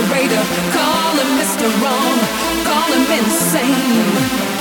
Mr. Call him Mr. Wrong, call him insane.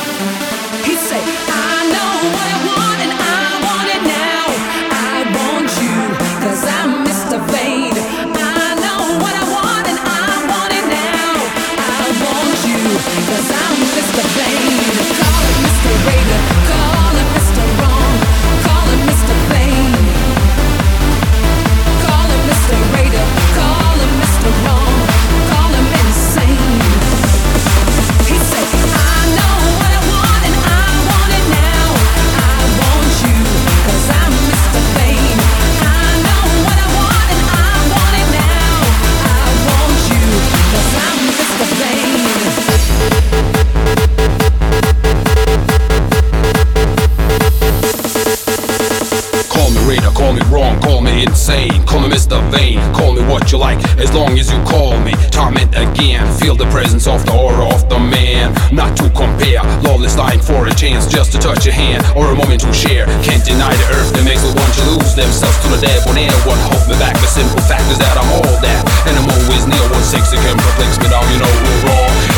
Insane. Call me Mr. Vain, call me what you like, as long as you call me. Torment again, feel the presence of the aura of the man. Not to compare, lawless lying for a chance just to touch your hand or a moment to share. Can't deny the earth that makes the one to lose themselves to the debonair. What hold me back? The simple fact is that I'm all that. And I'm always near one it can perplex me down, you know.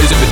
As if it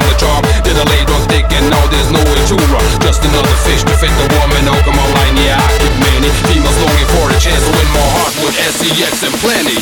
in the charm. Did I lay drunk dick and now there's no way to run. Just another fish to fit the woman. Oh, come on, line, yeah, I keep many females longing for a chance to win my heart with SEX and plenty.